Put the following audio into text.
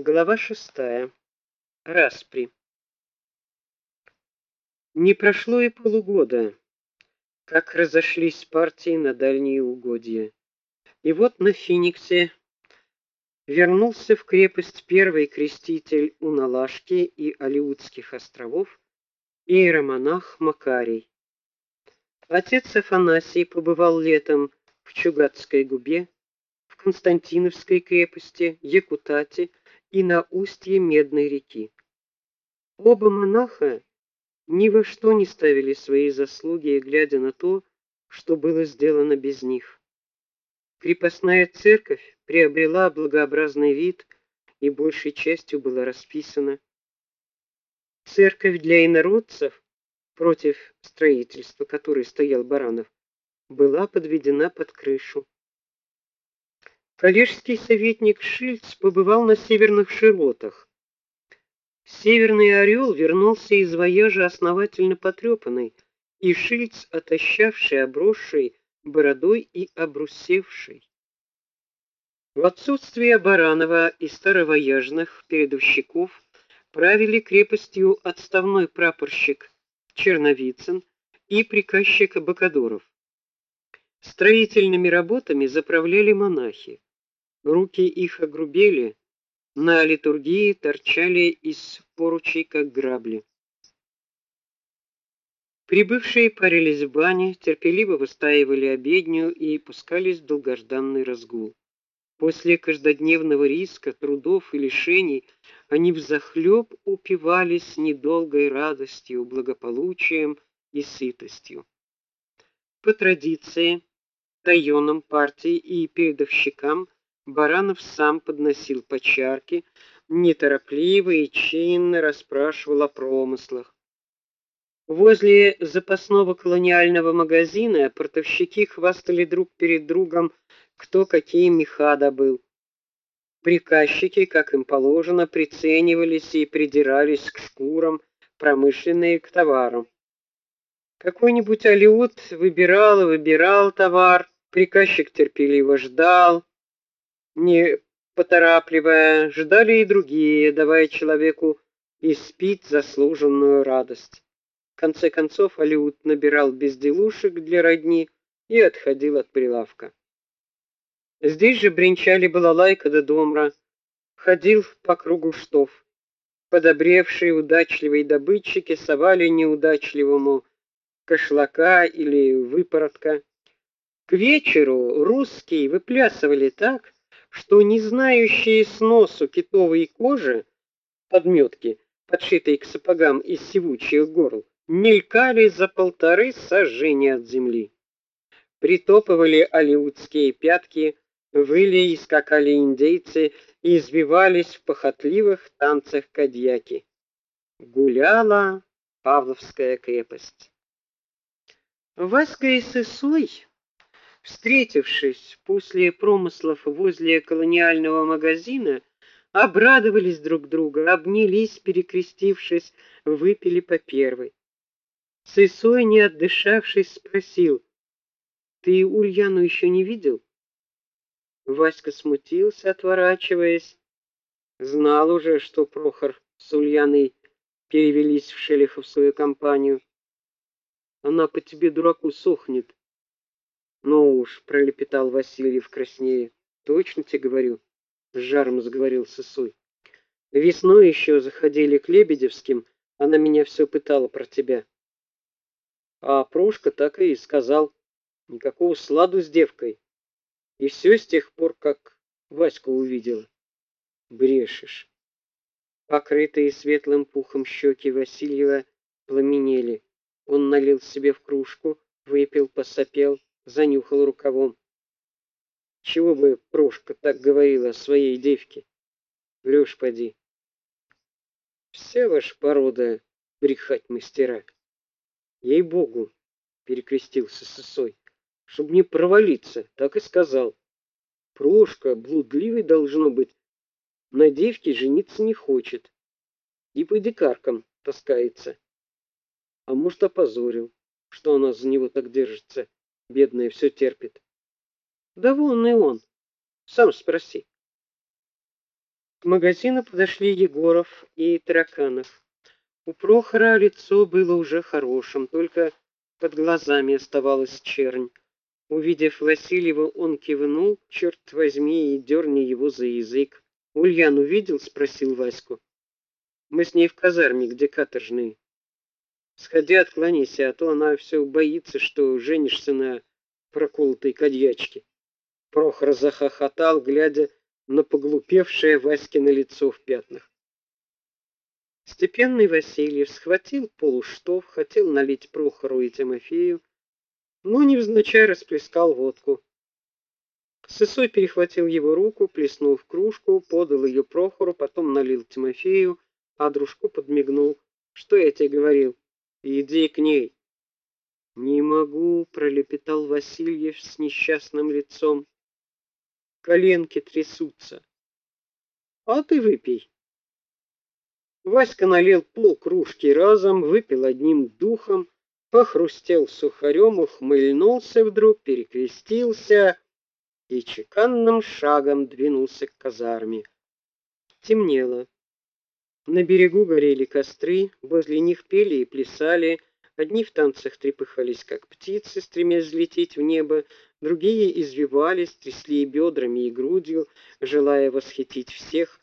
Глава шестая. Распри. Не прошло и полугода, как разошлись партии на дальние угодья. И вот на Финиксе вернулся в крепость первый креститель Уналашки и Алиутских островов иеромонах Макарий. Отец Афанасий побывал летом в Чугатской губе, в Константиновской крепости, Якутате и на устье Медной реки. Оба монаха ни во что не ставили свои заслуги, глядя на то, что было сделано без них. Крепостная церковь приобрела благообразный вид и большей частью была расписана. Церковь для инородцев, против строительства которой стоял Баранов, была подведена под крышу. Коллежский советник Шильц побывал на северных широтах. Северный орел вернулся из вояжа основательно потрепанный, и Шильц, отощавший, обросший бородой и обрусевший. В отсутствие Баранова и старовояжных передовщиков правили крепостью отставной прапорщик Черновицын и приказчик Бакадоров. Строительными работами заправляли монахи. Руки их огрубели, на литургии торчали из поручей как грабли. Прибывшие парились в бане, терпеливо выстаивали обедню и пускались в долгожданный разгул. После каждодневного риска, трудов и лишений они взахлеб упивались недолгой радостью, благополучием и сытостью. По традиции, тайонам партии и передовщикам Баранов сам подносил по чарке, неторопливо и чинно расспрашивал о промыслах. Возле запасного колониального магазина портовщики хвастали друг перед другом, кто какие меха добыл. Приказчики, как им положено, приценивались и придирались к шкурам, промышленные к товарам. Какой-нибудь алиут выбирал и выбирал товар, приказчик терпеливо ждал, не поторапливая, ждали и другие, давая человеку испить заслуженную радость. В конце концов Алиут набирал безделушек для родни и отходил от прилавка. Здесь же бренчали балалайка да домра, ходил по кругу штоф. Подобревшие удачливые добытчики совали неудачливому кошлака или выпоротка. К вечеру русские выплясывали так, что не знающие сносу китовой кожи подметки, подшитые к сапогам из сивучих горл, мелькали за полторы сажени от земли. Притопывали алиутские пятки, выли и скакали индейцы и извивались в похотливых танцах кадьяки. Гуляла Павловская крепость. Васька и Сысой встретившись после промыслов возле колониального магазина, обрадовались друг другу, обнялись, перекрестившись, выпили по первой. Сысой, не отдышавшись, спросил: "Ты Ульяну еще не видел?" Васька смутился, отворачиваясь. Знал уже, что Прохор с Ульяной перевелись в Шелиховскую компанию. Она по тебе дураку сохнет. Ну уж, пролепетал Васильев краснее. Точно тебе говорю, с жаром заговорил Сысой. Весной еще заходили к Лебедевским, она меня все пытала про тебя. А Прошка так и сказал: никакого сладу с девкой. И все с тех пор, как Ваську увидела. Брешешь. Покрытые светлым пухом щеки Васильева пламенели. Он налил себе в кружку, выпил, посопел занюхал рукавом. Чего бы Прошка так говорила о своей девке? Врешь, поди. Вся ваша порода брехать мастера. Ей-богу, перекрестился Сысой, чтоб не провалиться, так и сказал. Прошка блудливый должно быть, на девке жениться не хочет. И по дикаркам таскается. А может, опозорил, что она за него так держится. Бедная все терпит. Да вон и он. Сам спроси. магазину подошли Егоров и Тараканов. У Прохора лицо было уже хорошим, только под глазами оставалась чернь. Увидев Васильева, он кивнул, черт возьми, и дерни его за язык. «Ульян увидел?» — спросил Ваську. «Мы с ней в казарме, где каторжные. Сходи, отклонись, а то она все боится, что женишься на проколотой кадьячке». Прохор захохотал, глядя на поглупевшее Васькино лицо в пятнах. Степенный Васильев схватил полуштов, хотел налить Прохору и Тимофею, но невзначай расплескал водку. Сысой перехватил его руку, плеснул в кружку, подал ее Прохору, потом налил Тимофею, а дружку подмигнул. «Что я тебе говорил? Иди к ней!» «Не могу», — пролепетал Васильев с несчастным лицом. «Коленки трясутся». «А ты выпей». Васька налил пол кружки разом, выпил одним духом, похрустел сухарем, ухмыльнулся вдруг, перекрестился и чеканным шагом двинулся к казарме. Темнело. На берегу горели костры, возле них пели и плясали, одни в танцах трепыхались, как птицы, стремясь взлететь в небо, другие извивались, трясли бедрами и грудью, желая восхитить всех